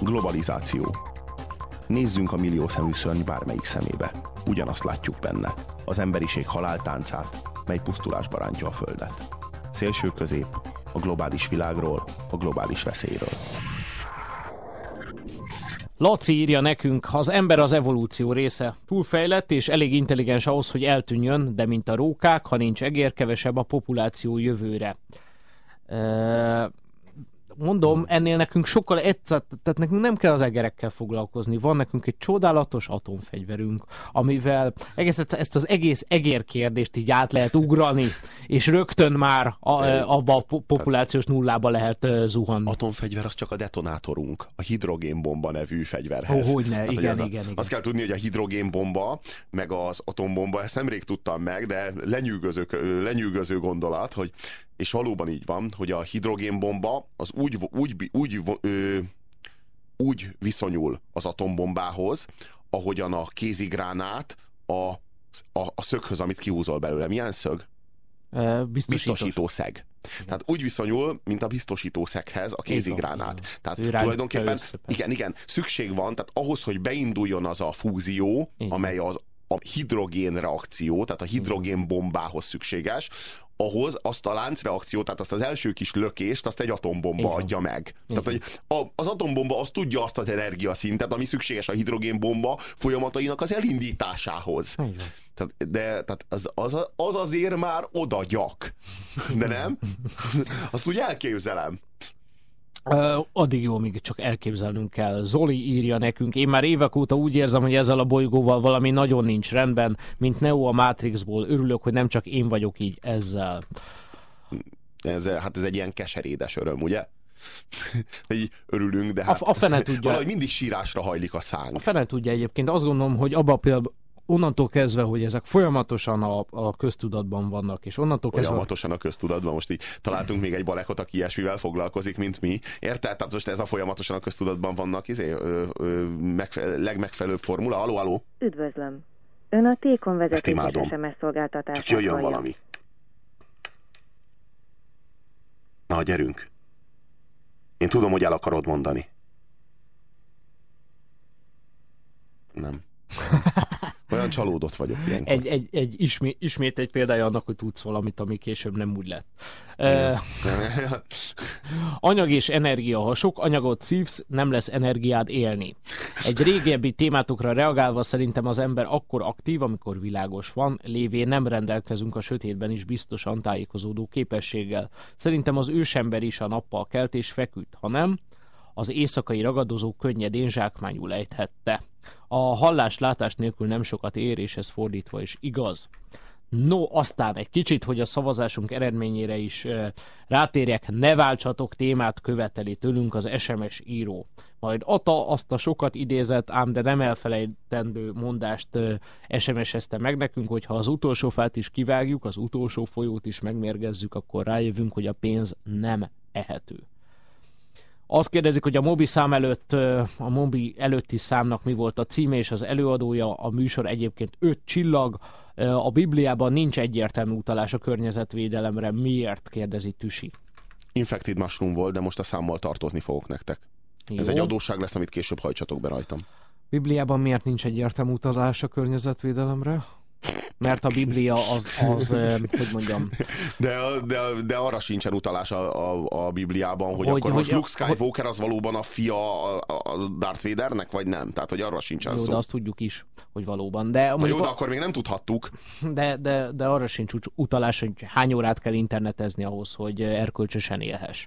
Globalizáció. Nézzünk a milliószemű szörny bármelyik szemébe. Ugyanazt látjuk benne. Az emberiség haláltáncát, mely pusztulásba rántja a Földet. Szélső közép, a globális világról, a globális veszélyről. Laci írja nekünk, az ember az evolúció része. Túlfejlett és elég intelligens ahhoz, hogy eltűnjön, de mint a rókák, ha nincs egér, kevesebb a populáció jövőre mondom, ennél nekünk sokkal egyszer, tehát nekünk nem kell az egerekkel foglalkozni. Van nekünk egy csodálatos atomfegyverünk, amivel egész, ezt az egész egér kérdést így át lehet ugrani, és rögtön már a, abba a populációs nullába lehet zuhanni. Atomfegyver az csak a detonátorunk, a hidrogénbomba nevű fegyverhez. Ó, hogy ne, igen, az, igen, igen. Azt kell tudni, hogy a hidrogénbomba, meg az atombomba, ezt nemrég tudtam meg, de lenyűgöző, lenyűgöző gondolat, hogy és valóban így van, hogy a hidrogénbomba az úgy, úgy, úgy, ö, úgy viszonyul az atombombához, ahogyan a kézigránát a, a, a szöghöz, amit kihúzol belőle. Milyen szög? Biztosítószeg. Tehát úgy viszonyul, mint a biztosítószeghez a kézigránát. Tehát Ő tulajdonképpen, igen, igen, szükség van, tehát ahhoz, hogy beinduljon az a fúzió, igen. amely az a hidrogén reakció, tehát a hidrogén bombához szükséges, ahhoz azt a láncreakciót, tehát azt az első kis lökést, azt egy atombomba Igen. adja meg. Igen. Tehát hogy a, az atombomba az tudja azt az energiaszintet, ami szükséges a hidrogénbomba folyamatainak az elindításához. Igen. Tehát, de tehát az, az, az azért már oda gyak. De nem? Azt úgy elképzelem. Uh, addig jó, amíg csak elképzelnünk kell. Zoli írja nekünk, én már évek óta úgy érzem, hogy ezzel a bolygóval valami nagyon nincs rendben, mint Neo a Matrixból. Örülök, hogy nem csak én vagyok így ezzel. Ez, hát ez egy ilyen keserédes öröm, ugye? így örülünk, de hát a, a fene tudja. valahogy mindig sírásra hajlik a szánk. A fene tudja egyébként. Azt gondolom, hogy abban például onnantól kezdve, hogy ezek folyamatosan a, a köztudatban vannak, és onnantól kezdve... Folyamatosan a köztudatban, most így találtunk még egy balekot, aki ilyesmivel foglalkozik, mint mi. Érted? Tehát most ez a folyamatosan a köztudatban vannak, izé, ö, ö, megfe- legmegfelelőbb formula. Aló, aló? Üdvözlöm. Ön a Tékon vezeték SMS szolgáltatás. Csak jöjjön hallja. valami. Na, gyerünk. Én tudom, hogy el akarod mondani. Nem. Olyan csalódott vagyok ilyenkor. Egy, egy, egy ismét, ismét egy példája annak, hogy tudsz valamit, ami később nem úgy lett. Uh, anyag és energia. Ha sok anyagot szívsz, nem lesz energiád élni. Egy régebbi témátokra reagálva szerintem az ember akkor aktív, amikor világos van, lévén nem rendelkezünk a sötétben is biztosan tájékozódó képességgel. Szerintem az ősember is a nappal kelt és feküdt, ha nem, az éjszakai ragadozó könnyedén zsákmányul ejthette. A hallás-látás nélkül nem sokat ér, és ez fordítva is igaz. No, aztán egy kicsit, hogy a szavazásunk eredményére is e, rátérjek, ne váltsatok témát követeli tőlünk az SMS író. Majd Ata azt a sokat idézett, ám de nem elfelejtendő mondást e, SMS-ezte meg nekünk, hogy ha az utolsó fát is kivágjuk, az utolsó folyót is megmérgezzük, akkor rájövünk, hogy a pénz nem ehető. Azt kérdezik, hogy a Mobi szám előtt, a Mobi előtti számnak mi volt a címe és az előadója, a műsor egyébként öt csillag, a Bibliában nincs egyértelmű utalás a környezetvédelemre, miért kérdezi Tüsi? Infected mushroom volt, de most a számmal tartozni fogok nektek. Jó. Ez egy adósság lesz, amit később hajtsatok be rajtam. Bibliában miért nincs egyértelmű utalás a környezetvédelemre? Mert a Biblia az, az hogy mondjam... De, de, de arra sincsen utalás a, a, a Bibliában, hogy, hogy akkor hogy, most Luke Skywalker az valóban a fia a Darth Vadernek, vagy nem? Tehát, hogy arra sincsen jó, szó. de azt tudjuk is, hogy valóban. De, Na jó, de akkor még nem tudhattuk. De, de, de arra sincs utalás, hogy hány órát kell internetezni ahhoz, hogy erkölcsösen élhess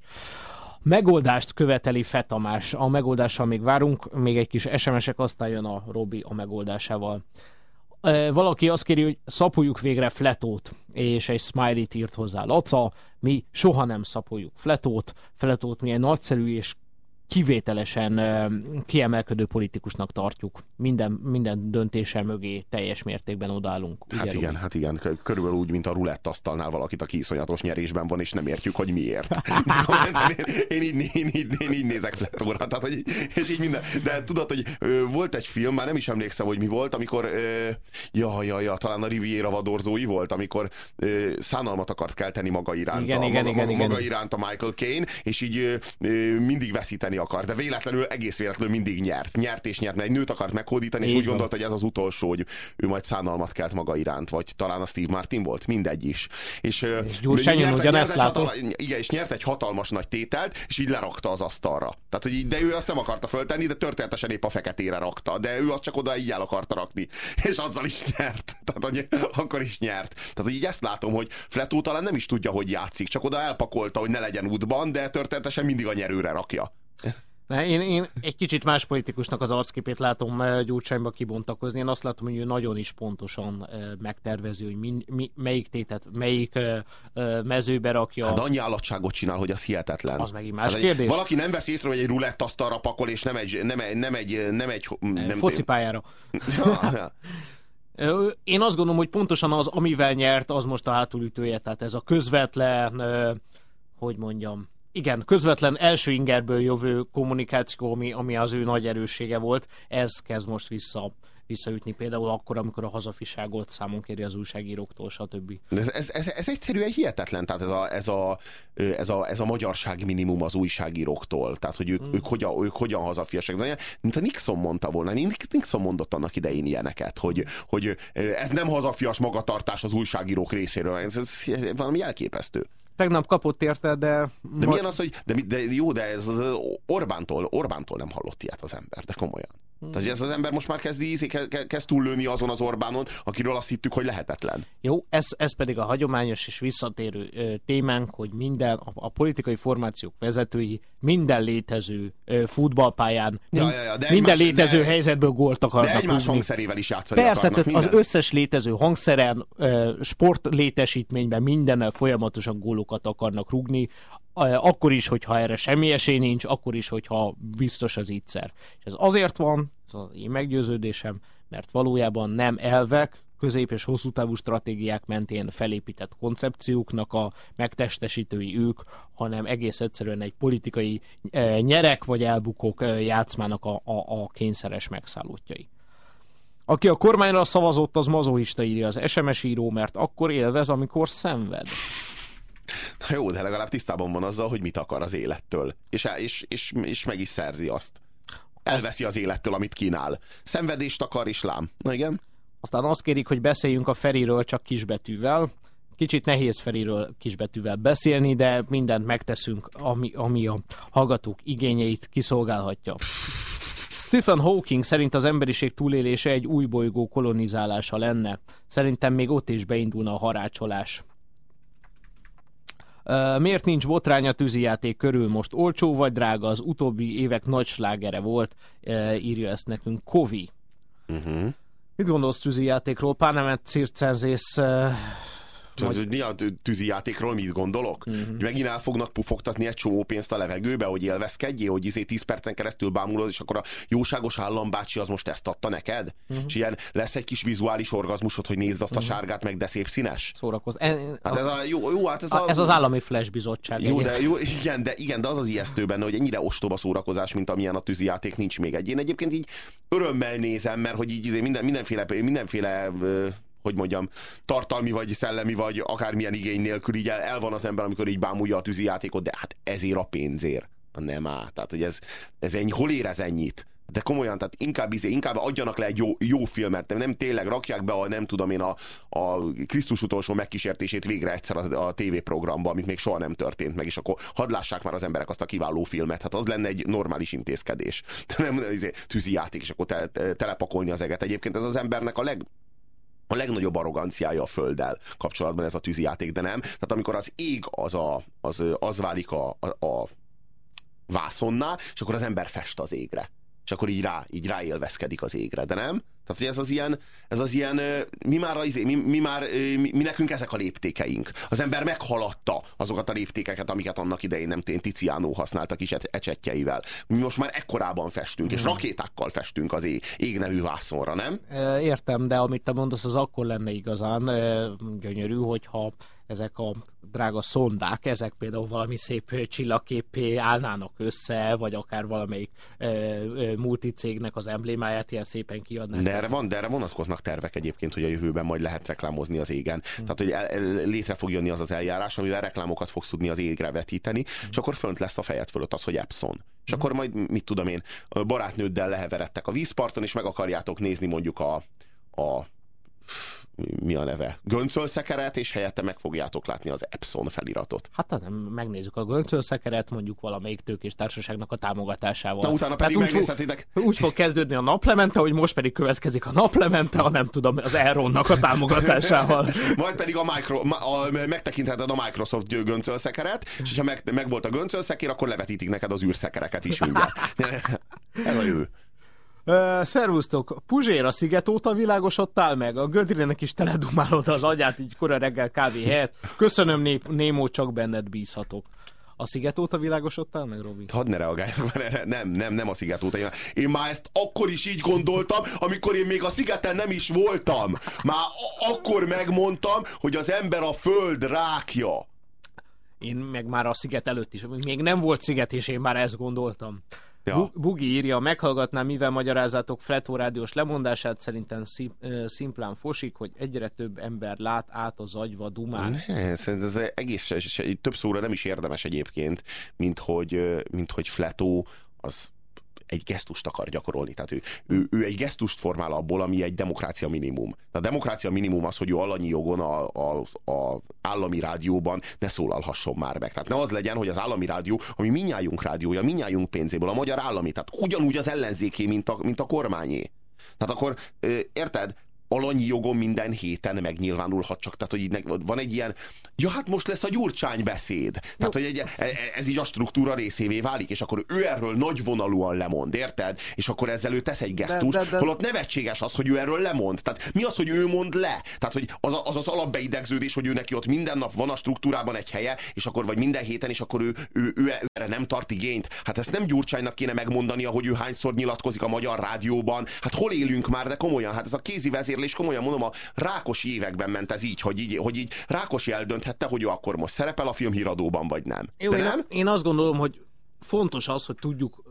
megoldást követeli Fetamás. A megoldással még várunk, még egy kis SMS-ek, aztán jön a Robi a megoldásával valaki azt kéri, hogy szapuljuk végre fletót, és egy smiley-t írt hozzá Laca, mi soha nem szapoljuk fletót, fletót milyen nagyszerű és kivételesen kiemelkedő politikusnak tartjuk. Minden, minden döntése mögé teljes mértékben odállunk. Hát igen, hát igen, körülbelül úgy, mint a rulett asztalnál valakit, aki iszonyatos nyerésben van, és nem értjük, hogy miért. én, így, én, így, én így nézek Fletóra, tehát, hogy, és így minden. De tudod, hogy volt egy film, már nem is emlékszem, hogy mi volt, amikor, ja, ja, ja, talán a Riviera vadorzói volt, amikor szánalmat akart kelteni maga iránt, igen, a, igen, maga, igen, maga, igen. iránt a Michael Caine, és így mindig veszíteni akar, de véletlenül, egész véletlenül mindig nyert. Nyert és nyert, mert egy nőt akart meghódítani, és Így úgy van. gondolta, hogy ez az utolsó, hogy ő majd szánalmat kelt maga iránt, vagy talán a Steve Martin volt, mindegy is. És, és Gyurcsányon ugyanezt látott. Igen, és nyert egy hatalmas nagy tételt, és így lerakta az asztalra. Tehát, hogy így, de ő azt nem akarta föltenni, de történetesen épp a feketére rakta, de ő azt csak oda így el akarta rakni, és azzal is nyert. Tehát, hogy akkor is nyert. Tehát, hogy így ezt látom, hogy Fletó talán nem is tudja, hogy játszik, csak oda elpakolta, hogy ne legyen útban, de történetesen mindig a nyerőre rakja. Ne, én, én egy kicsit más politikusnak az arcképét látom eh, Gyurcsányba kibontakozni. Én azt látom, hogy ő nagyon is pontosan eh, megtervezi, hogy mi, mi, melyik tétet, melyik uh, mezőbe rakja. Hát annyi állatságot csinál, hogy az hihetetlen. Az megint más hát kérdés. Egy, valaki nem vesz észre, hogy egy rulett asztalra pakol, és nem egy, nem egy, nem egy, nem egy nem focipályára. Ja. Én azt gondolom, hogy pontosan az, amivel nyert, az most a hátulütője, tehát ez a közvetlen, hogy mondjam, igen, közvetlen első ingerből jövő kommunikáció, ami, ami az ő nagy erőssége volt, ez kezd most vissza visszaütni például akkor, amikor a hazafiságot számon kéri az újságíróktól, stb. Ez, ez, ez, ez egyszerűen hihetetlen, tehát ez a, ez, a, ez, a, ez a magyarság minimum az újságíróktól, tehát hogy ők, hmm. ők, hogyan, ők hogyan hazafiasak. Mint a Nixon mondta volna, Nixon mondott annak idején ilyeneket, hogy, hogy ez nem hazafias magatartás az újságírók részéről, ez, ez valami elképesztő. Tegnap kapott érte, de... De majd... milyen az, hogy... De, de jó, de ez az Orbántól, Orbántól nem hallott ilyet az ember, de komolyan. Hmm. Tehát ez az ember most már kezd, kezd túllőni azon az Orbánon, akiről azt hittük, hogy lehetetlen. Jó, ez, ez pedig a hagyományos és visszatérő ö, témánk, hogy minden, a, a politikai formációk vezetői minden létező ö, futballpályán, ja, ja, ja, de minden egymás, létező de, helyzetből gólt akarnak De egymás hangszerével is játszani Persze, akarnak, tehát az összes létező hangszeren, ö, sportlétesítményben mindennel folyamatosan gólokat akarnak rugni, akkor is, hogyha erre semmi esély nincs, akkor is, hogyha biztos az ígyszer. És ez azért van, ez az én meggyőződésem, mert valójában nem elvek, közép- és hosszú távú stratégiák mentén felépített koncepcióknak a megtestesítői ők, hanem egész egyszerűen egy politikai e, nyerek vagy elbukók e, játszmának a, a, a kényszeres megszállótjai. Aki a kormányra szavazott, az mazoista írja az SMS író, mert akkor élvez, amikor szenved. Na jó, de legalább tisztában van azzal, hogy mit akar az élettől. És, és, és, és meg is szerzi azt. Elveszi az élettől, amit kínál. Szenvedést akar is lám. Na igen. Aztán azt kérik, hogy beszéljünk a Feriről csak kisbetűvel. Kicsit nehéz Feriről kisbetűvel beszélni, de mindent megteszünk, ami, ami a hallgatók igényeit kiszolgálhatja. Stephen Hawking szerint az emberiség túlélése egy új bolygó kolonizálása lenne. Szerintem még ott is beindulna a harácsolás. Miért nincs botrány a tűzijáték körül most? Olcsó vagy drága? Az utóbbi évek nagy slágere volt, írja ezt nekünk Kovi. Uh-huh. Mit gondolsz tűzijátékról? Pánemet circenzész Hogy mi a játékról mit gondolok? Uh-huh. Hogy megint el fognak pufogtatni egy csomó pénzt a levegőbe, hogy élvezkedjél, hogy izé 10 percen keresztül bámulod, és akkor a jóságos állambácsi az most ezt adta neked? Uh-huh. És ilyen lesz egy kis vizuális orgazmusod, hogy nézd azt a uh-huh. sárgát, meg de szép színes? Szórakoz. Hát ez, a, jó, jó, hát ez, a, ez az állami flash bizottság. Jó, de, jó, igen, de, igen, de az az ijesztő benne, hogy ennyire ostoba szórakozás, mint amilyen a játék nincs még egy. Én egyébként így örömmel nézem, mert hogy így izé minden, mindenféle, mindenféle hogy mondjam, tartalmi vagy szellemi vagy akármilyen igény nélkül így el, el van az ember, amikor így bámulja a tűzi játékot, de hát ezért a pénzért. Nem áll. Tehát, hogy ez, ez ennyi, hol érez ennyit? De komolyan, tehát inkább, izé, inkább adjanak le egy jó, jó filmet, nem tényleg rakják be a, nem tudom én, a, a Krisztus utolsó megkísértését végre egyszer a, a tévéprogramba, amit még soha nem történt meg, és akkor hadd már az emberek azt a kiváló filmet. Hát az lenne egy normális intézkedés. De nem izé, tűzi játék, és akkor te, te, telepakolni az eget. Egyébként ez az embernek a leg, a legnagyobb arroganciája a Földdel kapcsolatban ez a tűzijáték, de nem. Tehát amikor az ég az, a, az, az válik a, a, a vászonná, és akkor az ember fest az égre és akkor így, rá, így ráélvezkedik az égre, de nem? Tehát, hogy ez az ilyen, ez az ilyen mi már, az, mi, mi már, mi, mi nekünk ezek a léptékeink. Az ember meghaladta azokat a léptékeket, amiket annak idején nem tény Tiziano használt a kis ecsetjeivel. Mi most már ekkorában festünk, és hmm. rakétákkal festünk az ég, égnevű vászonra, nem? Értem, de amit te mondasz, az akkor lenne igazán gyönyörű, hogyha ezek a drága szondák, ezek például valami szép csillagképé állnának össze, vagy akár valamelyik e, e, multicégnek az emblémáját ilyen szépen kiadnák. De erre, van, de erre vonatkoznak tervek egyébként, hogy a jövőben majd lehet reklámozni az égen. Hmm. Tehát, hogy el, létre fog jönni az az eljárás, amivel reklámokat fogsz tudni az égre vetíteni, hmm. és akkor fönt lesz a fejed fölött az, hogy Epson. És hmm. akkor majd, mit tudom én, barátnőddel leheveredtek a vízparton, és meg akarjátok nézni mondjuk a, a mi a neve? Göncölszekeret, és helyette meg fogjátok látni az Epson feliratot. Hát nem, megnézzük a göncölszekeret, mondjuk valamelyik tőkés társaságnak a támogatásával. Na utána pedig úgy megnézhetitek. Fog, úgy fog kezdődni a naplemente, hogy most pedig következik a naplemente, ha nem tudom, az Elronnak a támogatásával. Majd pedig a, micro, a, a megtekintheted a Microsoft göncölszekeret, és ha meg, meg volt a göncölszekér, akkor levetítik neked az űrszekereket is mindjárt. Ez a jövő. Uh, szervusztok! Puzsér sziget óta világosodtál meg? A Gödrének is teledumálod az agyát így kora reggel kávé helyett. Köszönöm, nép, Némó, csak benned bízhatok. A sziget óta világosodtál meg, Robi? Hadd ne reagáljak, nem, nem, nem a sziget óta. Én már ezt akkor is így gondoltam, amikor én még a szigeten nem is voltam. Már akkor megmondtam, hogy az ember a föld rákja. Én meg már a sziget előtt is. Még nem volt sziget, és én már ezt gondoltam. Ja. Bugi írja, meghallgatnám, mivel magyarázatok Fletó rádiós lemondását, szerintem szimplán fosik, hogy egyre több ember lát át az agyva dumán. Ne, szerintem ez egész, több szóra nem is érdemes egyébként, mint hogy, mint hogy Fletó az egy gesztust akar gyakorolni. Tehát ő, ő, ő egy gesztust formál abból, ami egy demokrácia minimum. A demokrácia minimum az, hogy ő alanyi jogon a, a, a állami rádióban ne szólalhasson már meg. Tehát ne az legyen, hogy az állami rádió, ami minnyájunk rádiója, minnyájunk pénzéből, a magyar állami, tehát ugyanúgy az ellenzéké, mint a, mint a kormányé. Tehát akkor, érted, alanyi jogon minden héten megnyilvánulhat csak, tehát hogy így van egy ilyen, ja hát most lesz a gyurcsány beszéd. Tehát, hogy egy, e, e, ez így a struktúra részévé válik, és akkor ő erről nagyvonalúan lemond, érted? És akkor ezzel ő tesz egy gesztus, de, de, de... holott nevetséges az, hogy ő erről lemond. Tehát mi az, hogy ő mond le? Tehát, hogy az az, az alapbeidegződés, hogy ő neki ott minden nap van a struktúrában egy helye, és akkor vagy minden héten, és akkor ő, ő, ő, ő erre nem tart igényt. Hát ezt nem gyurcsánynak kéne megmondania, hogy ő hányszor nyilatkozik a magyar rádióban. Hát hol élünk már, de komolyan, hát ez a kézi vezér és komolyan mondom, a Rákosi években ment ez így, hogy így, hogy így Rákosi eldönthette, hogy ő akkor most szerepel a filmhíradóban, vagy nem. Jó, én, nem? én azt gondolom, hogy fontos az, hogy tudjuk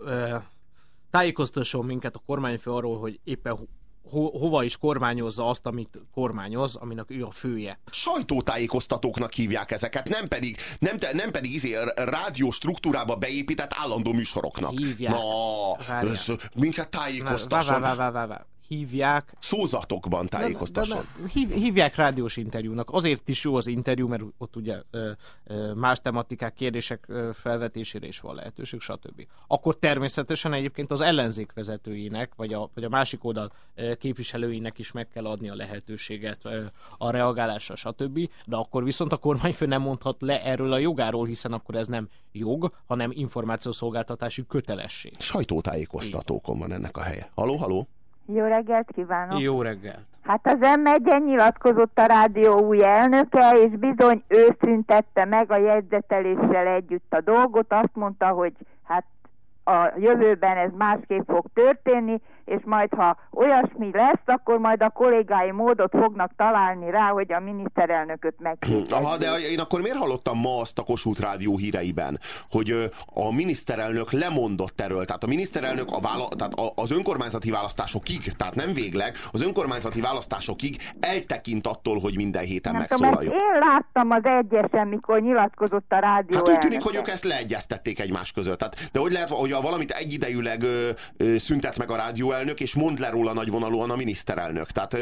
tájékoztasson minket a kormányfő arról, hogy éppen ho, hova is kormányozza azt, amit kormányoz, aminek ő a fője. Sajtótájékoztatóknak hívják ezeket, nem pedig, nem, nem pedig izé, rádió struktúrába beépített állandó műsoroknak. Hívják. Na, ez, minket tájékoztasson. Vá, vá, vá, vá, vá hívják. Szózatokban tájékoztasson. De, de, hív, hívják rádiós interjúnak. Azért is jó az interjú, mert ott ugye ö, ö, más tematikák, kérdések ö, felvetésére is van lehetőség, stb. Akkor természetesen egyébként az ellenzék vezetőinek, vagy a, vagy a másik oldal ö, képviselőinek is meg kell adni a lehetőséget ö, a reagálásra, stb. De akkor viszont a kormányfő nem mondhat le erről a jogáról, hiszen akkor ez nem jog, hanem információszolgáltatási kötelesség. Sajtótájékoztatókon van ennek a helye. Haló, haló? Jó reggelt kívánok! Jó reggelt! Hát az m nyilatkozott a rádió új elnöke, és bizony ő szüntette meg a jegyzeteléssel együtt a dolgot. Azt mondta, hogy hát a jövőben ez másképp fog történni, és majd ha olyasmi lesz, akkor majd a kollégái módot fognak találni rá, hogy a miniszterelnököt megkérdezik. Aha, de én akkor miért hallottam ma azt a Kossuth Rádió híreiben, hogy a miniszterelnök lemondott erről, tehát a miniszterelnök a vála, tehát az önkormányzati választásokig, tehát nem végleg, az önkormányzati választásokig eltekint attól, hogy minden héten nem megszólaljon. Én láttam az egyesen, mikor nyilatkozott a rádió Hát úgy tűnik, hogy ők ezt leegyeztették egymás között. Tehát, de hogy lehet, hogy a valamit egyidejűleg ö, ö, szüntet meg a rádió elnök, és mond le róla nagyvonalúan a miniszterelnök. Tehát,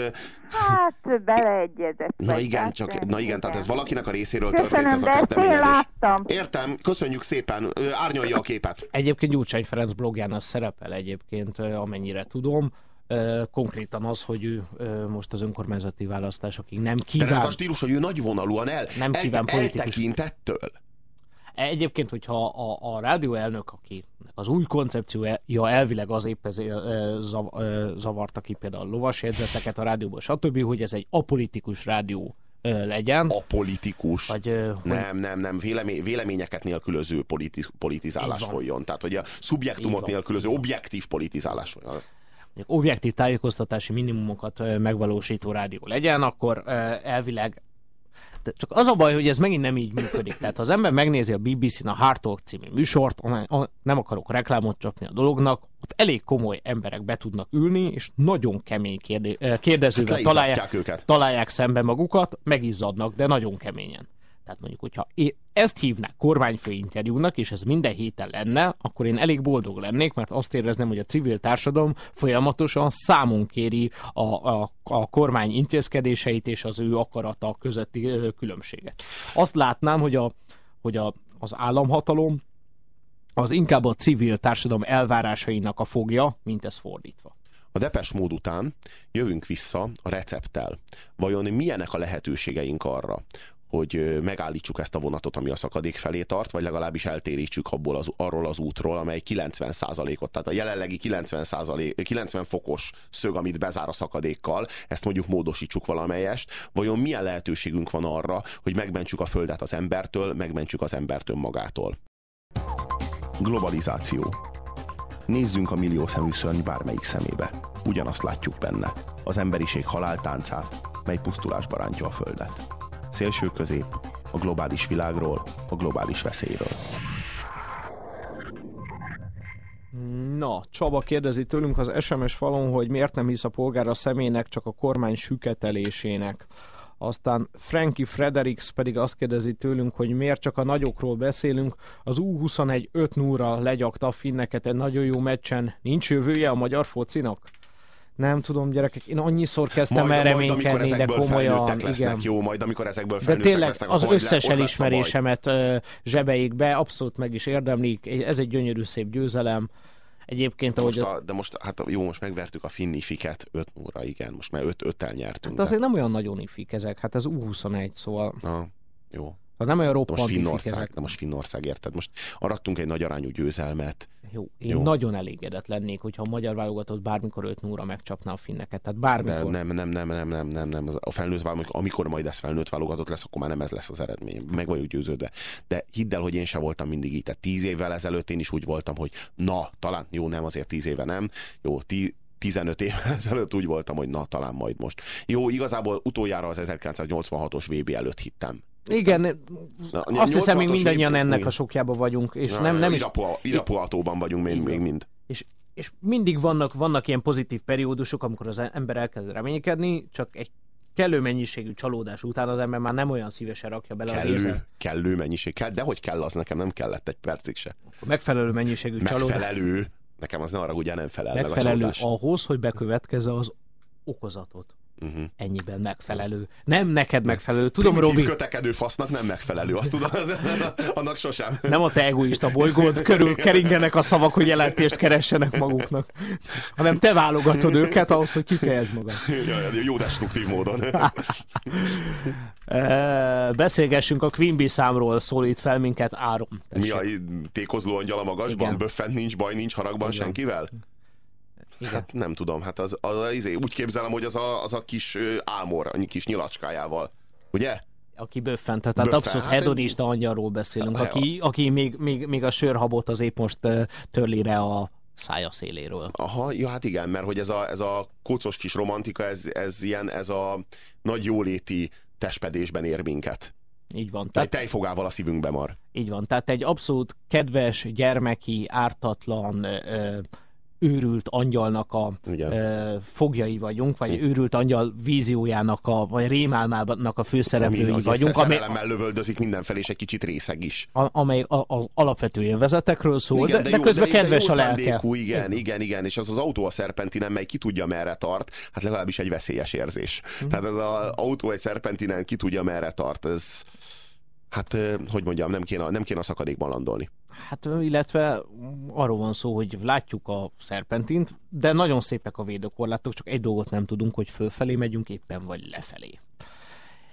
hát beleegyezett. Na igen, csak, na igen, tehát ez valakinek a részéről Köszönöm, történt ez a kezdeményezés. láttam. Értem, köszönjük szépen, árnyalja a képet. Egyébként Gyurcsány Ferenc blogján az szerepel egyébként, amennyire tudom, konkrétan az, hogy ő most az önkormányzati választásokig nem kíván... De ez a stílus, hogy ő nagyvonalúan el, nem kíván el, politikus... eltekintettől. Egyébként, hogyha a, a rádió elnök, aki az új koncepciója elvileg az épp ez zavarta ki például a lovasjegyzeteket a rádióból, stb., hogy ez egy apolitikus rádió legyen. A politikus. Vagy, nem, nem, nem. Vélemény, véleményeket nélkülöző politi, politizálás folyjon. Tehát, hogy a szubjektumot nélkülöző objektív politizálás folyjon. Objektív tájékoztatási minimumokat megvalósító rádió legyen, akkor elvileg Hát csak az a baj, hogy ez megint nem így működik. Tehát ha az ember megnézi a BBC-n a Hard Talk című műsort, nem akarok reklámot csapni a dolognak, ott elég komoly emberek be tudnak ülni, és nagyon kemény kérde, kérdezővel hát találják, őket. találják szembe magukat, megizzadnak, de nagyon keményen. Tehát mondjuk, hogyha ezt hívnák kormányfő interjúnak, és ez minden héten lenne, akkor én elég boldog lennék, mert azt érezném, hogy a civil társadalom folyamatosan számon kéri a, a, a kormány intézkedéseit és az ő akarata közötti különbséget. Azt látnám, hogy, a, hogy a, az államhatalom az inkább a civil társadalom elvárásainak a fogja, mint ez fordítva. A depes mód után jövünk vissza a recepttel. Vajon milyenek a lehetőségeink arra, hogy megállítsuk ezt a vonatot, ami a szakadék felé tart, vagy legalábbis eltérítsük abból az, arról az útról, amely 90%-ot, tehát a jelenlegi 90%, 90 fokos szög, amit bezár a szakadékkal, ezt mondjuk módosítsuk valamelyest. Vajon milyen lehetőségünk van arra, hogy megmentsük a Földet az embertől, megmentsük az embertől magától? Globalizáció. Nézzünk a millió szemű szörny bármelyik szemébe. Ugyanazt látjuk benne. Az emberiség haláltáncát, mely pusztulásba rántja a Földet szélső közép, a globális világról, a globális veszélyről. Na, Csaba kérdezi tőlünk az SMS falon, hogy miért nem hisz a polgár a személynek, csak a kormány süketelésének. Aztán Frankie Fredericks pedig azt kérdezi tőlünk, hogy miért csak a nagyokról beszélünk. Az U21 5 0 legyakta a finneket egy nagyon jó meccsen. Nincs jövője a magyar focinak? Nem tudom, gyerekek, én annyiszor kezdtem majd, el reménykedni, de komolyan. Lesznek, igen. jó, majd amikor ezekből De tényleg lesznek, az összes le, elismerésemet zsebeik be, abszolút meg is érdemlik, ez egy gyönyörű szép győzelem. Egyébként, ahogy... Most a, de most, hát jó, most megvertük a finn ifiket 5 óra, igen, most már 5 5 nyertünk. Hát azért de... nem olyan nagyon ifik ezek, hát ez U21, szóval... Na, jó. Ha nem olyan roppant most Finnország, de most Finnország, érted? Most arattunk egy nagy arányú győzelmet. Jó, én Jó. nagyon elégedett lennék, hogyha a magyar válogatott bármikor 5 0 megcsapná a finneket. Tehát bármikor. De nem, nem, nem, nem, nem, nem, nem. A felnőtt válogatott, amikor majd ez felnőtt válogatott lesz, akkor már nem ez lesz az eredmény. Meg vagyok győződve. De hidd el, hogy én sem voltam mindig így. Tehát tíz évvel ezelőtt én is úgy voltam, hogy na, talán, jó, nem azért tíz éve nem. Jó, tí, 15 évvel ezelőtt úgy voltam, hogy na, talán majd most. Jó, igazából utoljára az 1986-os VB előtt hittem. Igen, Na, azt hiszem, még mindannyian év, ennek igen. a sokjába vagyunk, és Na, nem, nem is... Irapuatóban vagyunk még, még mind. És, és mindig vannak, vannak ilyen pozitív periódusok, amikor az ember elkezd reménykedni, csak egy kellő mennyiségű csalódás után az ember már nem olyan szívesen rakja bele kellő, az érzel. Kellő mennyiség, kell, de hogy kell az nekem, nem kellett egy percig se. Megfelelő mennyiségű csalódás. Megfelelő, nekem az ne arra ugye nem felel Megfelelő meg a ahhoz, hogy bekövetkezze az okozatot. Uh-huh. Ennyiben megfelelő. Nem neked megfelelő. Tudom, Primitív Robi. kötekedő fasznak nem megfelelő. Azt tudod, az, annak sosem. Nem a te egoista bolygód körül keringenek a szavak, hogy jelentést keressenek maguknak. Hanem te válogatod őket ahhoz, hogy kifejezd magad. Ja, jó destruktív módon. Beszélgessünk a Quimby számról, szólít fel minket Áron. Mi a tékozló angyal a magasban? Böffent nincs, baj nincs haragban Igen. senkivel? Igen. Hát nem tudom, hát az, az, az, úgy képzelem, hogy az a, az a kis álmor, a kis nyilacskájával. Ugye? Aki böffent, tehát Böffen, abszolút hát hedonista én... angyalról beszélünk, hát, aki, aki még, még, még a sörhabot az épp most törli le a szája széléről. Aha, ja, hát igen, mert hogy ez a, ez a kócos kis romantika, ez, ez ilyen, ez a nagy jóléti testpedésben ér minket. Így van. Tehát, egy tejfogával a szívünkbe mar. Így van, tehát egy abszolút kedves, gyermeki, ártatlan, ö, őrült angyalnak a e, fogjai vagyunk, vagy őrült angyal víziójának, a, vagy rémálmának a főszereplői Ami, vagyunk. Amely lövöldözik mindenfelé, és egy kicsit részeg is. A, amely a, a, alapvető élvezetekről szól, igen, de, de, jó, közben de, kedves de jó a lelke. Igen, igen, igen, és az az autó a szerpentinen, mely ki tudja merre tart, hát legalábbis egy veszélyes érzés. Hmm. Tehát az, az autó egy szerpentinen ki tudja merre tart, ez hát, hogy mondjam, nem kéne, nem kéne a szakadékban landolni. Hát, illetve arról van szó, hogy látjuk a szerpentint, de nagyon szépek a védőkorlátok, csak egy dolgot nem tudunk, hogy fölfelé megyünk éppen, vagy lefelé.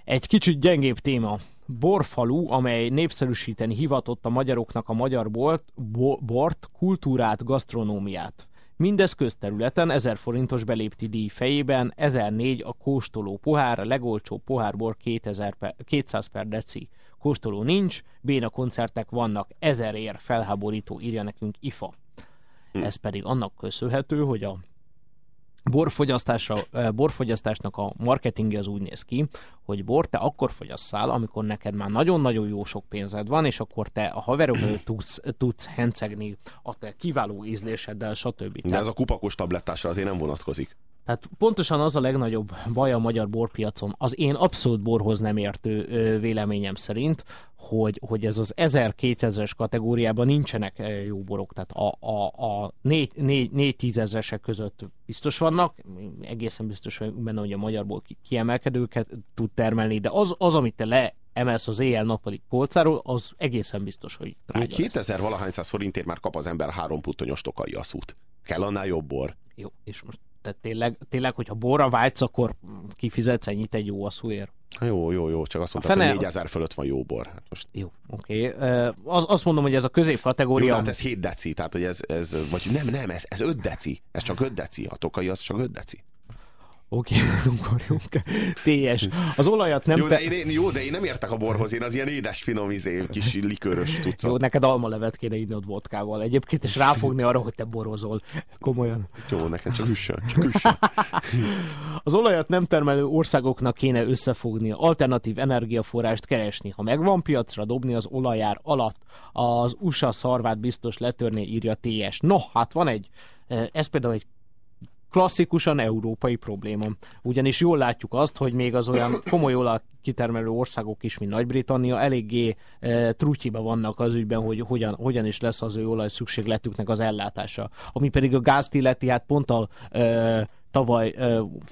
Egy kicsit gyengébb téma. Borfalu, amely népszerűsíteni hivatott a magyaroknak a magyar bort, bo, bort kultúrát, gasztronómiát. Mindez közterületen 1000 forintos belépti díj fejében, 1004 a kóstoló pohár, a legolcsóbb pohárbor 2000 per, 200 per deci kóstoló nincs, béna koncertek vannak, ezer ér felháborító, írja nekünk IFA. Hm. Ez pedig annak köszönhető, hogy a borfogyasztásra, borfogyasztásnak a marketingje az úgy néz ki, hogy bor te akkor fogyasszál, amikor neked már nagyon-nagyon jó sok pénzed van, és akkor te a haverok tudsz, tudsz hencegni a te kiváló ízléseddel, stb. De ez a kupakos tablettásra azért nem vonatkozik. Tehát pontosan az a legnagyobb baj a magyar borpiacon, az én abszolút borhoz nem értő véleményem szerint, hogy, hogy ez az 1000-2000-es kategóriában nincsenek jó borok, tehát a, a, a 4-10 ezeresek között biztos vannak, egészen biztos benne, hogy a magyarból kiemelkedőket tud termelni, de az, az amit te le emelsz az éjjel-nappali polcáról, az egészen biztos, hogy drága 2000 valahány száz forintért már kap az ember három puttonyos tokai szút. Kell annál jobb bor. Jó, és most tehát tényleg, tényleg hogyha borra vágysz, akkor kifizetsz ennyit egy jó asszúért. Jó, jó, jó, csak azt mondtad, fene... hogy 4000 fölött van jó bor. Hát most... Jó, oké. Okay. Az, azt mondom, hogy ez a középkategória... Jó, hát ez 7 deci, tehát hogy ez, ez vagy nem, nem, ez, ez 5 deci. Ez csak 5 deci. A tokai az csak 5 deci. Oké, okay, ugorjunk. TS. Az olajat nem... Jó, de én, jó, de én nem értek a borhoz, én az ilyen édes, finom, izé, kis likőrös cuccot. Jó, neked almalevet kéne innod vodkával egyébként, és ráfogni arra, hogy te borozol. Komolyan. Jó, neked csak üssön, csak üssön. Az olajat nem termelő országoknak kéne összefogni, alternatív energiaforrást keresni. Ha megvan piacra dobni az olajár alatt, az USA szarvát biztos letörni, írja TS. No, hát van egy eh, ez például egy klasszikusan európai probléma. Ugyanis jól látjuk azt, hogy még az olyan komoly olaj kitermelő országok is, mint Nagy-Britannia, eléggé e, trutyiba vannak az ügyben, hogy hogyan, hogyan is lesz az ő olaj szükségletüknek az ellátása. Ami pedig a gázt illeti, hát pont a e, tavaly,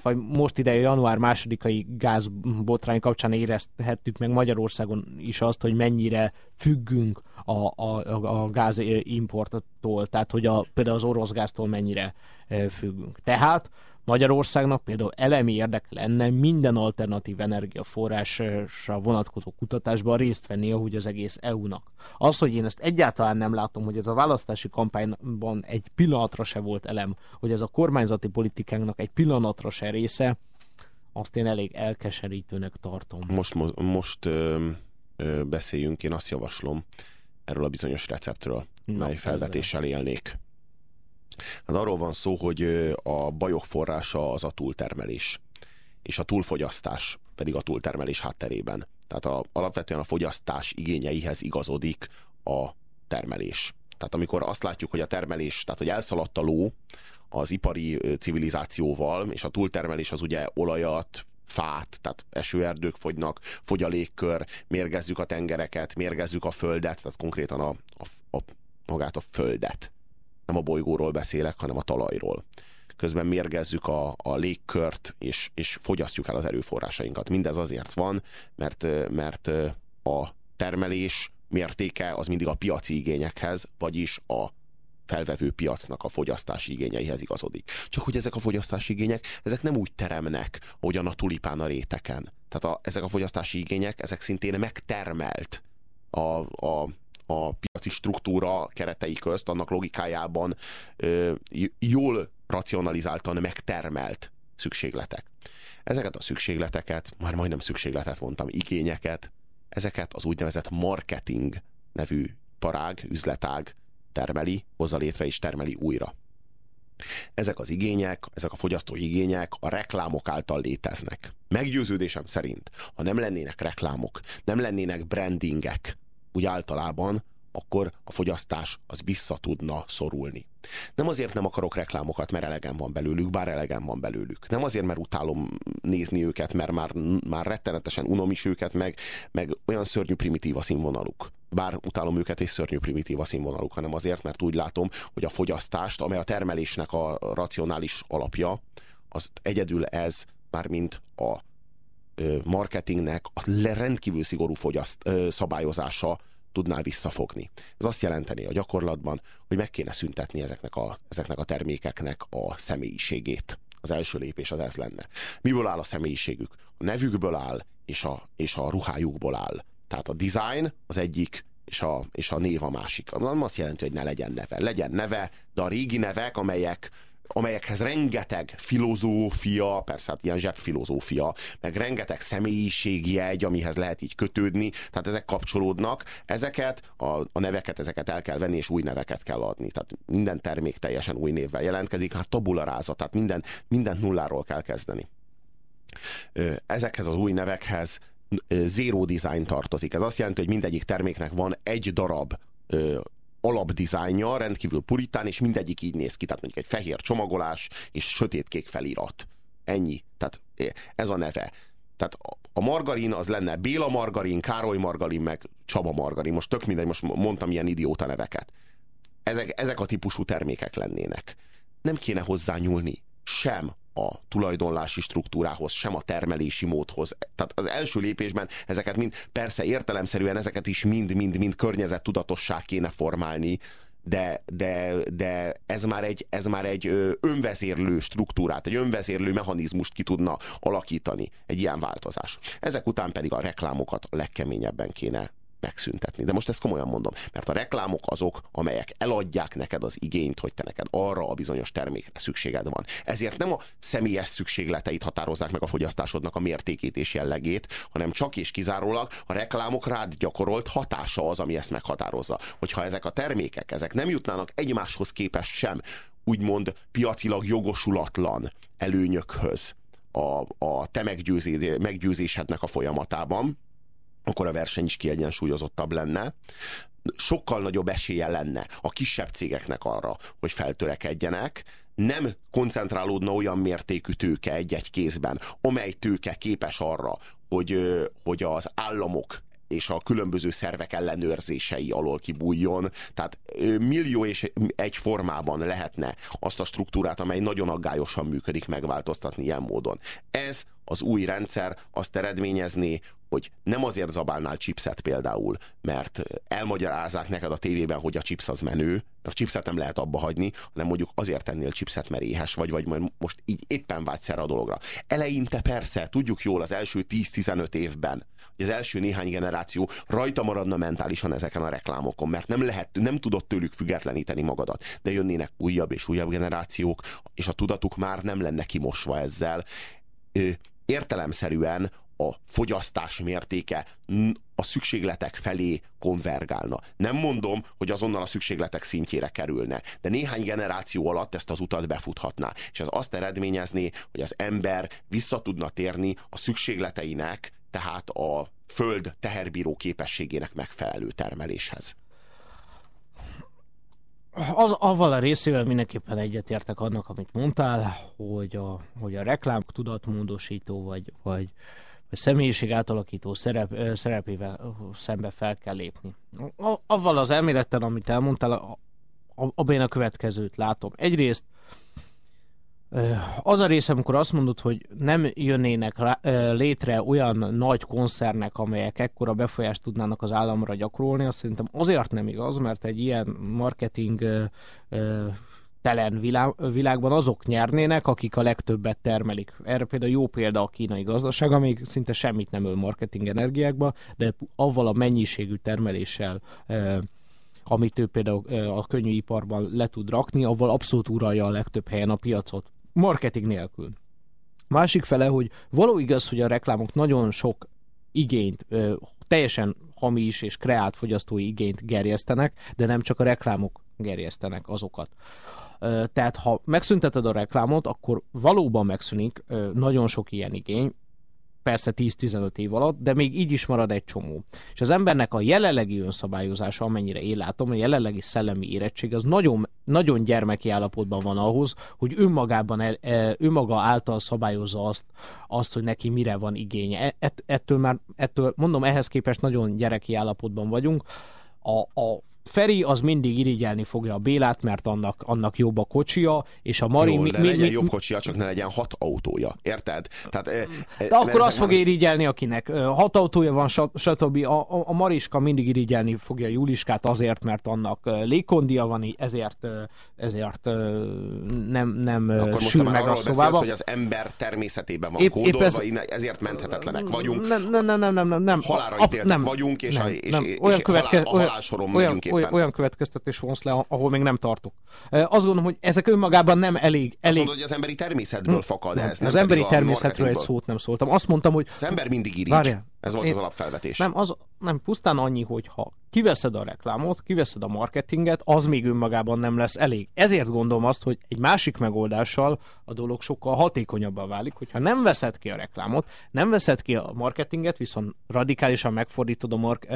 vagy most ide január másodikai gázbotrány kapcsán érezhettük meg Magyarországon is azt, hogy mennyire függünk a, a, a gázimporttól, tehát hogy a, például az orosz gáztól mennyire függünk. Tehát Magyarországnak például elemi érdek lenne minden alternatív energiaforrásra vonatkozó kutatásban részt venni, ahogy az egész EU-nak. Az, hogy én ezt egyáltalán nem látom, hogy ez a választási kampányban egy pillanatra se volt elem, hogy ez a kormányzati politikánknak egy pillanatra se része, azt én elég elkeserítőnek tartom. Most, most, most ö, ö, beszéljünk, én azt javaslom erről a bizonyos receptről, Na, mely felvetéssel élnék. Hát arról van szó, hogy a bajok forrása az a túltermelés, és a túlfogyasztás pedig a túltermelés hátterében. Tehát a, alapvetően a fogyasztás igényeihez igazodik a termelés. Tehát amikor azt látjuk, hogy a termelés, tehát hogy elszaladt a ló az ipari civilizációval, és a túltermelés az ugye olajat, fát, tehát esőerdők fogynak, fogy a légkör, mérgezzük a tengereket, mérgezzük a földet, tehát konkrétan a, a, a magát a földet nem a bolygóról beszélek, hanem a talajról. Közben mérgezzük a, a légkört, és, és fogyasztjuk el az erőforrásainkat. Mindez azért van, mert, mert a termelés mértéke az mindig a piaci igényekhez, vagyis a felvevő piacnak a fogyasztási igényeihez igazodik. Csak hogy ezek a fogyasztási igények, ezek nem úgy teremnek, ahogyan a tulipán a réteken. Tehát a, ezek a fogyasztási igények, ezek szintén megtermelt a, a, a piaci struktúra keretei közt, annak logikájában jól racionalizáltan megtermelt szükségletek. Ezeket a szükségleteket, már majdnem szükségletet mondtam, igényeket, ezeket az úgynevezett marketing nevű parág, üzletág termeli, hozza létre és termeli újra. Ezek az igények, ezek a fogyasztói igények a reklámok által léteznek. Meggyőződésem szerint, ha nem lennének reklámok, nem lennének brandingek, úgy általában, akkor a fogyasztás az vissza tudna szorulni. Nem azért nem akarok reklámokat, mert elegem van belőlük, bár elegem van belőlük. Nem azért, mert utálom nézni őket, mert már, már rettenetesen unom is őket, meg, meg olyan szörnyű primitív a színvonaluk. Bár utálom őket, és szörnyű primitív a színvonaluk, hanem azért, mert úgy látom, hogy a fogyasztást, amely a termelésnek a racionális alapja, az egyedül ez, mármint a marketingnek a rendkívül szigorú fogyaszt, szabályozása tudná visszafogni. Ez azt jelenteni a gyakorlatban, hogy meg kéne szüntetni ezeknek a, ezeknek a termékeknek a személyiségét. Az első lépés az ez lenne. Miből áll a személyiségük? A nevükből áll, és a, és a ruhájukból áll. Tehát a design az egyik, és a, és a név a másik. Nem azt jelenti, hogy ne legyen neve. Legyen neve, de a régi nevek, amelyek amelyekhez rengeteg filozófia, persze hát ilyen zsebfilozófia, meg rengeteg személyiségjegy, amihez lehet így kötődni, tehát ezek kapcsolódnak, ezeket, a, a neveket, ezeket el kell venni, és új neveket kell adni. Tehát minden termék teljesen új névvel jelentkezik, hát tabularázat, tehát minden, mindent nulláról kell kezdeni. Ezekhez az új nevekhez zero design tartozik. Ez azt jelenti, hogy mindegyik terméknek van egy darab alapdizájnja, rendkívül puritán, és mindegyik így néz ki. Tehát mondjuk egy fehér csomagolás és sötétkék felirat. Ennyi. Tehát ez a neve. Tehát a margarin az lenne Béla margarin, Károly margarin, meg Csaba margarin. Most tök mindegy, most mondtam ilyen idióta neveket. Ezek, ezek a típusú termékek lennének. Nem kéne hozzá nyúlni sem a tulajdonlási struktúrához, sem a termelési módhoz. Tehát az első lépésben ezeket mind, persze értelemszerűen ezeket is mind-mind-mind környezettudatosság kéne formálni, de, de, de ez már egy, ez már egy önvezérlő struktúrát, egy önvezérlő mechanizmust ki tudna alakítani egy ilyen változás. Ezek után pedig a reklámokat legkeményebben kéne megszüntetni. De most ezt komolyan mondom, mert a reklámok azok, amelyek eladják neked az igényt, hogy te neked arra a bizonyos termékre szükséged van. Ezért nem a személyes szükségleteit határozzák meg a fogyasztásodnak a mértékét és jellegét, hanem csak és kizárólag a reklámok rád gyakorolt hatása az, ami ezt meghatározza. Hogyha ezek a termékek, ezek nem jutnának egymáshoz képest sem, úgymond piacilag jogosulatlan előnyökhöz a, a te meggyőzésednek a folyamatában, akkor a verseny is kiegyensúlyozottabb lenne. Sokkal nagyobb esélye lenne a kisebb cégeknek arra, hogy feltörekedjenek, nem koncentrálódna olyan mértékű tőke egy-egy kézben, amely tőke képes arra, hogy, hogy az államok és a különböző szervek ellenőrzései alól kibújjon. Tehát millió és egy formában lehetne azt a struktúrát, amely nagyon aggályosan működik, megváltoztatni ilyen módon. Ez az új rendszer azt eredményezné, hogy nem azért zabálnál chipset például, mert elmagyarázzák neked a tévében, hogy a chips az menő, a chipset nem lehet abba hagyni, hanem mondjuk azért tennél chipset, mert éhes vagy, vagy most így éppen vágysz erre a dologra. Eleinte persze, tudjuk jól az első 10-15 évben, hogy az első néhány generáció rajta maradna mentálisan ezeken a reklámokon, mert nem lehet, nem tudott tőlük függetleníteni magadat. De jönnének újabb és újabb generációk, és a tudatuk már nem lenne kimosva ezzel. Értelemszerűen a fogyasztás mértéke a szükségletek felé konvergálna. Nem mondom, hogy azonnal a szükségletek szintjére kerülne, de néhány generáció alatt ezt az utat befuthatná. És ez azt eredményezné, hogy az ember vissza tudna térni a szükségleteinek, tehát a föld teherbíró képességének megfelelő termeléshez. Az, avval a részével mindenképpen egyetértek annak, amit mondtál, hogy a, hogy a reklám tudatmódosító vagy, vagy a személyiség átalakító szerep, szerepével szembe fel kell lépni. Avval az elmélettel, amit elmondtál, abban én a következőt látom. Egyrészt az a része, amikor azt mondod, hogy nem jönnének létre olyan nagy koncernek, amelyek ekkora befolyást tudnának az államra gyakorolni, azt szerintem azért nem igaz, mert egy ilyen marketing telen világban azok nyernének, akik a legtöbbet termelik. Erre például jó példa a kínai gazdaság, amíg szinte semmit nem öl marketing energiákba, de avval a mennyiségű termeléssel amit ő például a könnyűiparban le tud rakni, avval abszolút uralja a legtöbb helyen a piacot. Marketing nélkül. Másik fele, hogy való igaz, hogy a reklámok nagyon sok igényt, teljesen hamis és kreált fogyasztói igényt gerjesztenek, de nem csak a reklámok gerjesztenek azokat. Tehát ha megszünteted a reklámot, akkor valóban megszűnik nagyon sok ilyen igény, persze 10-15 év alatt, de még így is marad egy csomó. És az embernek a jelenlegi önszabályozása, amennyire én látom, a jelenlegi szellemi érettség az nagyon, nagyon gyermeki állapotban van ahhoz, hogy önmagában el, önmaga által szabályozza azt, azt, hogy neki mire van igénye. E, ett, ettől már, ettől mondom, ehhez képest nagyon gyereki állapotban vagyunk. A, a Feri az mindig irigyelni fogja a Bélát, mert annak, annak jobb a kocsia, és a Mari... Jó, mi, mi, legyen mi, jobb kocsia, csak ne legyen hat autója, érted? Tehát, e, de akkor azt fog irigyelni, akinek hat autója van, stb. A, a, a Mariska mindig irigyelni fogja Juliskát azért, mert annak légkondia van, ezért, ezért nem, nem akkor sül meg a szobába. Beszélsz, hogy az ember természetében van épp, kódolva, épp ez... ezért menthetetlenek vagyunk. Nem, nem, nem, nem, nem, nem. Halálra ítéltek nem, vagyunk, és, nem, a, és, nem. Olyan és követke... halál, a halálsoron olyan, olyan, olyan következtetés vonsz le, ahol még nem tartok. Azt gondolom, hogy ezek önmagában nem elég. elég... Azt mondod, hogy az emberi természetből hm. fakad ez. Nem az emberi természetről egy szót nem szóltam. Azt mondtam, hogy... Az ember mindig irigy. Várjál. Ez volt Én... az alapfelvetés. Nem, az, nem, pusztán annyi, hogy ha kiveszed a reklámot, kiveszed a marketinget, az még önmagában nem lesz elég. Ezért gondolom azt, hogy egy másik megoldással a dolog sokkal hatékonyabbá válik, hogyha nem veszed ki a reklámot, nem veszed ki a marketinget, viszont radikálisan megfordítod a mark-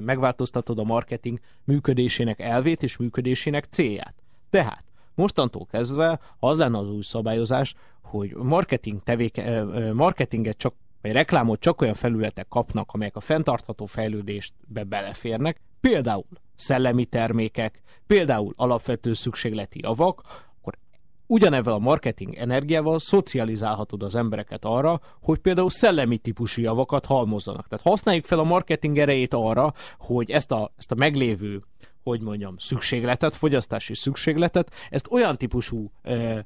megváltoztatod a marketing működésének elvét és működésének célját. Tehát mostantól kezdve az lenne az új szabályozás, hogy marketing tevéke, marketinget csak vagy reklámot csak olyan felületek kapnak, amelyek a fenntartható fejlődésbe beleférnek, például szellemi termékek, például alapvető szükségleti javak, akkor ugyanevel a marketing energiával szocializálhatod az embereket arra, hogy például szellemi típusú javakat halmozzanak. Tehát használjuk fel a marketing erejét arra, hogy ezt a, ezt a meglévő hogy mondjam, szükségletet, fogyasztási szükségletet, ezt olyan típusú eh,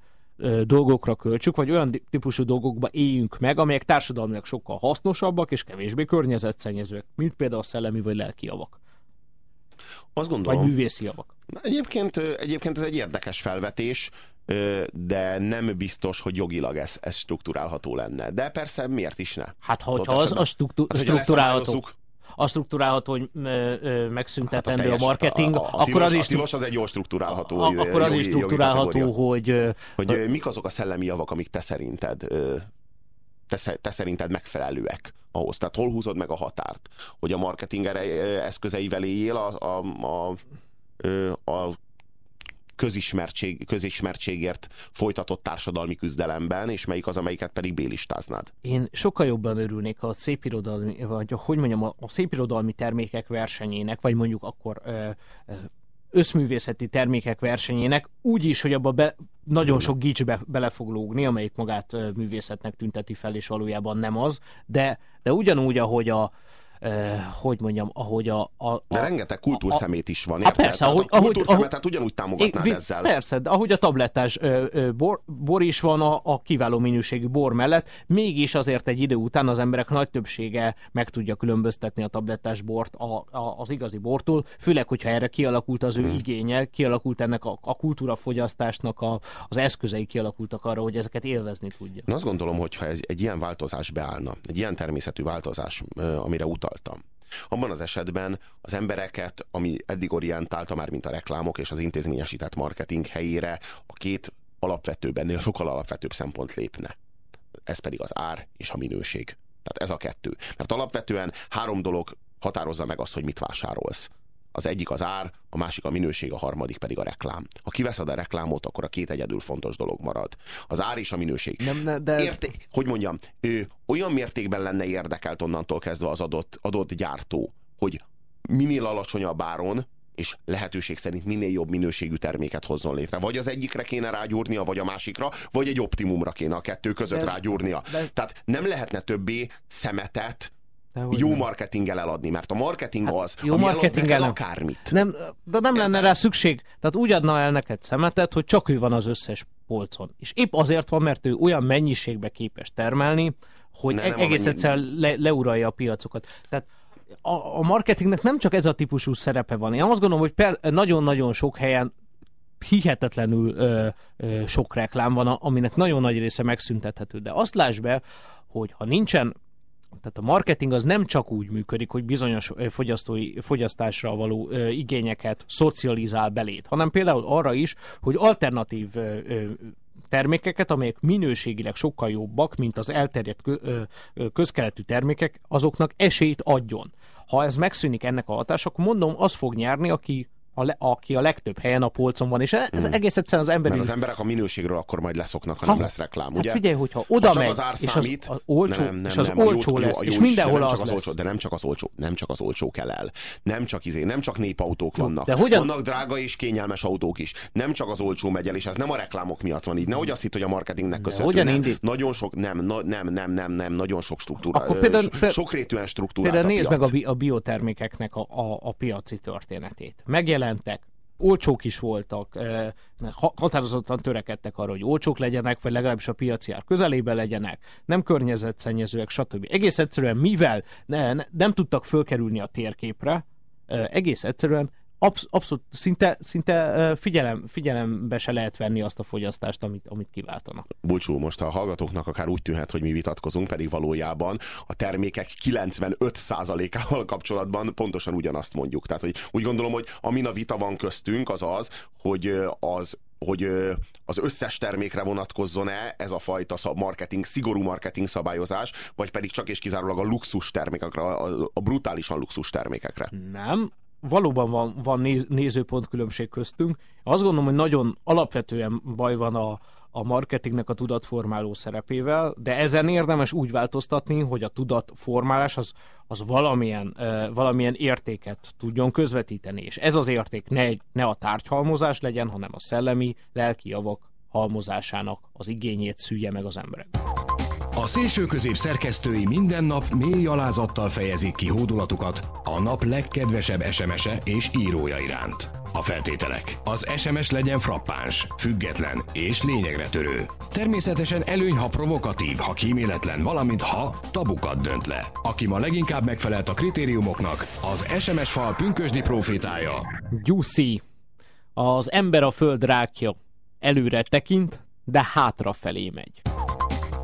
dolgokra költsük, vagy olyan típusú dolgokba éljünk meg, amelyek társadalmilag sokkal hasznosabbak és kevésbé környezetszennyezőek, mint például a szellemi vagy lelki javak. Azt gondolom. Vagy művészi javak. Egyébként, egyébként ez egy érdekes felvetés, de nem biztos, hogy jogilag ez, ez struktúrálható lenne. De persze miért is ne? Hát ha, ha az a struktú- hát, struktúrálható, a struktúrálható, hogy megszüntetendő hát a, a marketing, a, a, a akkor az is... A tilos az egy jól struktúrálható. A, akkor az is struktúrálható, hogy... Hogy mik azok a szellemi javak, amik te szerinted te, te szerinted megfelelőek ahhoz. Tehát hol húzod meg a határt, hogy a marketing eszközeivel éljél a, a, a, a közismertség, közismertségért folytatott társadalmi küzdelemben, és melyik az, amelyiket pedig bélistáznád? Én sokkal jobban örülnék a szépirodalmi, vagy hogy mondjam, a szépirodalmi termékek versenyének, vagy mondjuk akkor ö, ö, összművészeti termékek versenyének, úgy is, hogy abba be, nagyon sok gics be, bele fog lógni, amelyik magát művészetnek tünteti fel, és valójában nem az, de, de ugyanúgy, ahogy a, hogy mondjam, ahogy a... a, a de rengeteg kultúrszemét is van, érted? persze, ahogy, a kultúrszemetet ahogy, ugyanúgy támogatnád é, ezzel. Persze, de ahogy a tablettás ö, ö, bor, bor is van a, a kiváló minőségű bor mellett, mégis azért egy idő után az emberek nagy többsége meg tudja különböztetni a tablettás bort a, a, az igazi bortól, főleg, hogyha erre kialakult az ő hmm. igénye, kialakult ennek a, a kultúrafogyasztásnak a, az eszközei kialakultak arra, hogy ezeket élvezni tudja. Én azt gondolom, hogy ha ez egy ilyen változás beállna, egy ilyen természetű változás, amire utal utaltam. Abban az esetben az embereket, ami eddig orientálta már, mint a reklámok és az intézményesített marketing helyére, a két alapvetőben, sokkal alapvetőbb szempont lépne. Ez pedig az ár és a minőség. Tehát ez a kettő. Mert alapvetően három dolog határozza meg azt, hogy mit vásárolsz. Az egyik az ár, a másik a minőség, a harmadik pedig a reklám. Ha kiveszed a reklámot, akkor a két egyedül fontos dolog marad. Az ár és a minőség. Nem, ne, de... Érte, hogy mondjam, ő olyan mértékben lenne érdekelt onnantól kezdve az adott, adott gyártó, hogy minél alacsonyabb áron, és lehetőség szerint minél jobb minőségű terméket hozzon létre. Vagy az egyikre kéne rágyúrnia, vagy a másikra, vagy egy optimumra kéne a kettő között ez, rágyúrnia. De... Tehát nem lehetne többé szemetet, jó nem. marketinggel eladni, mert a marketing hát, az, jó ami marketing el akármit. Nem, de nem lenne rá szükség. Tehát úgy adna el neked szemetet, hogy csak ő van az összes polcon. És épp azért van, mert ő olyan mennyiségbe képes termelni, hogy ne, egész egyszer le, leuralja a piacokat. Tehát a, a marketingnek nem csak ez a típusú szerepe van. Én azt gondolom, hogy nagyon-nagyon sok helyen hihetetlenül ö, ö, sok reklám van, aminek nagyon nagy része megszüntethető. De azt láss be, hogy ha nincsen tehát a marketing az nem csak úgy működik, hogy bizonyos fogyasztói, fogyasztásra való ö, igényeket szocializál belét, hanem például arra is, hogy alternatív ö, termékeket, amelyek minőségileg sokkal jobbak, mint az elterjedt közkeletű termékek, azoknak esélyt adjon. Ha ez megszűnik ennek a hatás, akkor mondom, az fog nyerni, aki a le, aki a legtöbb helyen a polcon van, és ez mm. egész egyszerűen az emberi... Mert az emberek a minőségről akkor majd leszoknak, ha, ha nem lesz reklám, ugye? Hát figyelj, hogyha oda ha megy, az ár és számít, az, az olcsó, nem, nem, és az nem, olcsó jó, lesz, jó, jó, és mindenhol az, az lesz. Olcsó, de nem csak az olcsó, nem csak az olcsó kell el. Nem csak izé, nem csak népautók jó, vannak. De hogyan... Vannak drága és kényelmes autók is. Nem csak az olcsó megy el, és ez nem a reklámok miatt van így. Nehogy azt hitt, hogy a marketingnek köszönhető. Hogyan indít? Nagyon sok, nem, nem, nem, nem, nem, nagyon sok struktúra. Akkor például, sokrétűen struktúrált Például nézd meg a, a biotermékeknek a, a, a piaci történetét. Megjelentek, olcsók is voltak, határozottan törekedtek arra, hogy olcsók legyenek, vagy legalábbis a piaci ár közelében legyenek, nem környezetszennyezőek, stb. Egész egyszerűen, mivel ne, ne, nem tudtak fölkerülni a térképre, egész egyszerűen absz- abszolút szinte, szinte figyelem, figyelembe se lehet venni azt a fogyasztást, amit, amit kiváltanak. Bulcsú, most a hallgatóknak akár úgy tűnhet, hogy mi vitatkozunk, pedig valójában a termékek 95%-ával kapcsolatban pontosan ugyanazt mondjuk. Tehát, hogy úgy gondolom, hogy amin a vita van köztünk, az az, hogy az hogy az összes termékre vonatkozzon-e ez a fajta marketing, szigorú marketing szabályozás, vagy pedig csak és kizárólag a luxus termékekre, a brutálisan luxus termékekre. Nem, valóban van, van néz, nézőpont különbség köztünk. Azt gondolom, hogy nagyon alapvetően baj van a, a marketingnek a tudatformáló szerepével, de ezen érdemes úgy változtatni, hogy a tudatformálás az, az valamilyen, uh, valamilyen értéket tudjon közvetíteni, és ez az érték ne, ne a tárgyhalmozás legyen, hanem a szellemi, lelki javak halmozásának az igényét szülje meg az emberek. A szélső közép szerkesztői minden nap mély alázattal fejezik ki hódulatukat a nap legkedvesebb SMS-e és írója iránt. A feltételek. Az SMS legyen frappáns, független és lényegre törő. Természetesen előny, ha provokatív, ha kíméletlen, valamint ha tabukat dönt le. Aki ma leginkább megfelelt a kritériumoknak, az SMS fal pünkösdi profétája. Gyuszi. Az ember a föld rákja. Előre tekint, de hátra felé megy.